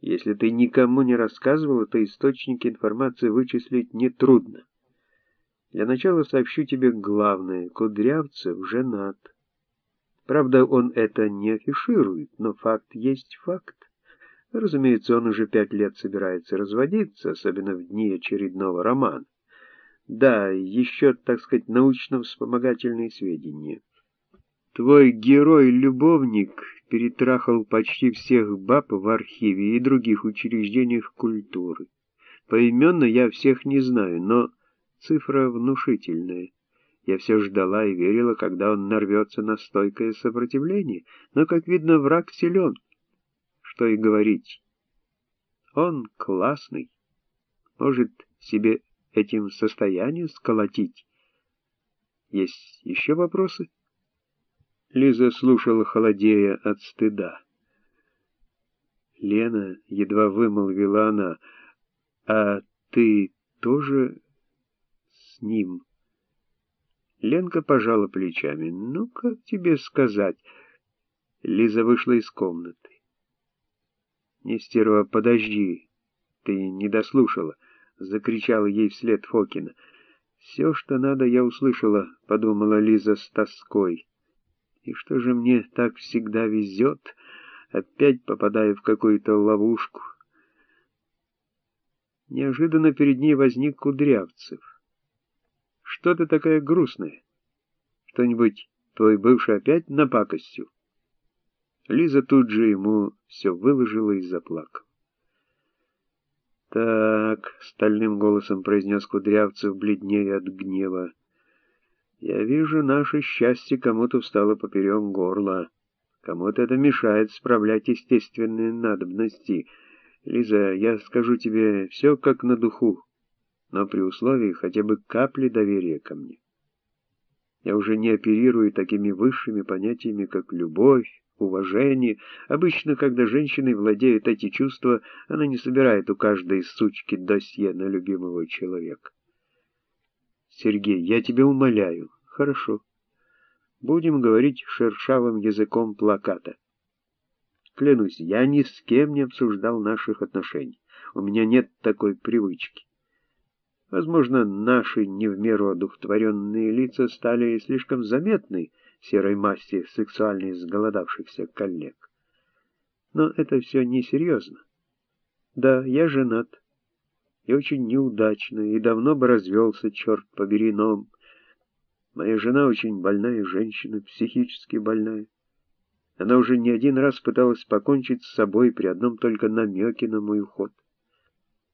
Если ты никому не рассказывала, то источники информации вычислить нетрудно. Для начала сообщу тебе главное. Кудрявцев женат. Правда, он это не афиширует, но факт есть факт. Разумеется, он уже пять лет собирается разводиться, особенно в дни очередного романа. Да, еще, так сказать, научно-вспомогательные сведения. Твой герой-любовник перетрахал почти всех баб в архиве и других учреждениях культуры. Поименно я всех не знаю, но цифра внушительная. Я все ждала и верила, когда он нарвется на стойкое сопротивление, но, как видно, враг силен. Что и говорить. Он классный. Может себе этим состояние сколотить. Есть еще вопросы? Лиза слушала, холодея от стыда. Лена, едва вымолвила она, а ты тоже с ним? Ленка пожала плечами. Ну, как тебе сказать? Лиза вышла из комнаты. Нестерова, подожди, ты не дослушала, закричала ей вслед Фокина. Все, что надо, я услышала, подумала Лиза с тоской. И что же мне так всегда везет, опять попадая в какую-то ловушку? Неожиданно перед ней возник Кудрявцев. Что ты такая грустная? Что-нибудь твой бывший опять напакостил? Лиза тут же ему все выложила и заплакала. «Так», — стальным голосом произнес Кудрявцев, бледнее от гнева, я вижу, наше счастье кому-то встало поперек горла. Кому-то это мешает справлять естественные надобности. Лиза, я скажу тебе все как на духу, но при условии хотя бы капли доверия ко мне. Я уже не оперирую такими высшими понятиями, как любовь, уважение. Обычно, когда женщиной владеют эти чувства, она не собирает у каждой сучки досье на любимого человека. Сергей, я тебя умоляю. Хорошо. Будем говорить шершавым языком плаката. Клянусь, я ни с кем не обсуждал наших отношений. У меня нет такой привычки. Возможно, наши не в меру одухотворенные лица стали слишком заметны серой массе сексуально изголодавшихся коллег. Но это все несерьезно. Да, я женат и очень неудачно, и давно бы развелся, черт побери, но... Моя жена очень больная женщина, психически больная. Она уже не один раз пыталась покончить с собой при одном только намеке на мой уход.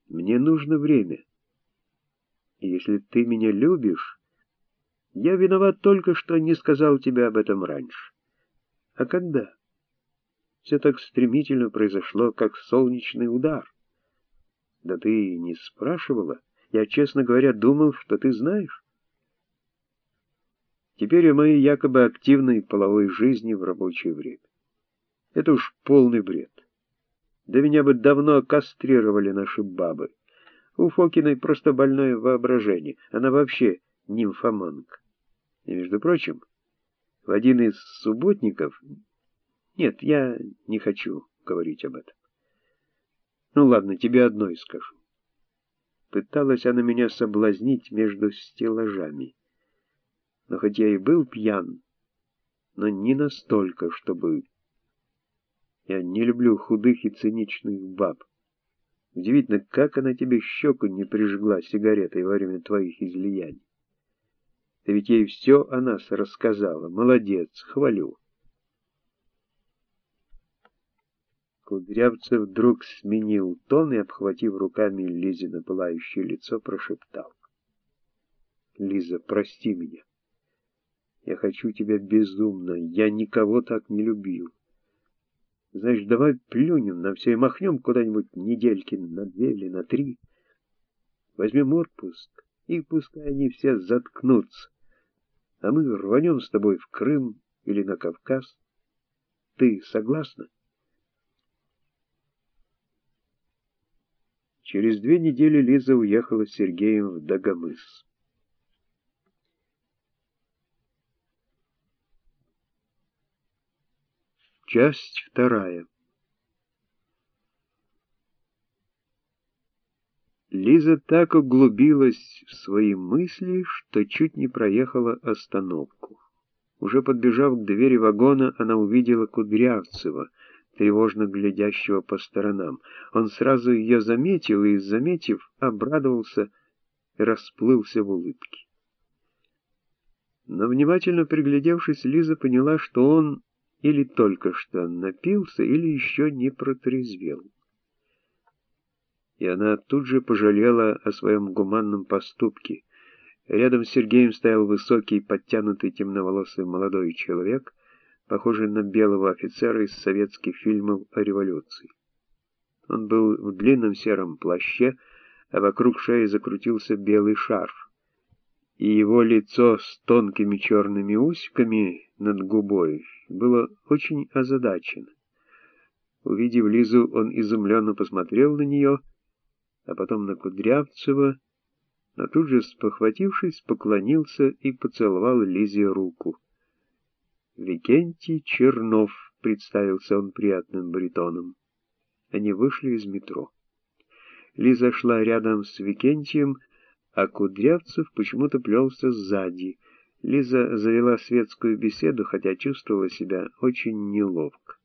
Мне нужно время. И если ты меня любишь, я виноват только, что не сказал тебе об этом раньше. А когда? Все так стремительно произошло, как солнечный удар. Да ты не спрашивала. Я, честно говоря, думал, что ты знаешь. Теперь о моей якобы активной половой жизни в рабочее время. Это уж полный бред. Да меня бы давно кастрировали наши бабы. У Фокиной просто больное воображение. Она вообще нимфоманка. И, между прочим, в один из субботников... Нет, я не хочу говорить об этом. Ну ладно, тебе одно и скажу. Пыталась она меня соблазнить между стеллажами. Но хоть я и был пьян, но не настолько, чтобы... Я не люблю худых и циничных баб. Удивительно, как она тебе щеку не прижгла сигаретой во время твоих излияний. Ты ведь ей все о нас рассказала. Молодец, хвалю. Кудрявцев вдруг сменил тон и, обхватив руками Лизино пылающее лицо, прошептал. «Лиза, прости меня. Я хочу тебя безумно. Я никого так не любил. Знаешь, давай плюнем на все и махнем куда-нибудь недельки на две или на три. Возьмем отпуск, и пускай они все заткнутся. А мы рванем с тобой в Крым или на Кавказ. Ты согласна?» Через две недели Лиза уехала с Сергеем в Дагомыс. Часть вторая. Лиза так углубилась в свои мысли, что чуть не проехала остановку. Уже подбежав к двери вагона, она увидела Кудрявцева, тревожно глядящего по сторонам. Он сразу ее заметил и, заметив, обрадовался расплылся в улыбке. Но внимательно приглядевшись, Лиза поняла, что он или только что напился, или еще не протрезвел и она тут же пожалела о своем гуманном поступке. Рядом с Сергеем стоял высокий, подтянутый темноволосый молодой человек, похожий на белого офицера из советских фильмов о революции. Он был в длинном сером плаще, а вокруг шеи закрутился белый шарф, и его лицо с тонкими черными усиками над губой было очень озадачено. Увидев Лизу, он изумленно посмотрел на нее — а потом на Кудрявцева, но тут же, спохватившись, поклонился и поцеловал Лизе руку. «Викентий Чернов», — представился он приятным баритоном. Они вышли из метро. Лиза шла рядом с Викентием, а Кудрявцев почему-то плелся сзади. Лиза завела светскую беседу, хотя чувствовала себя очень неловко.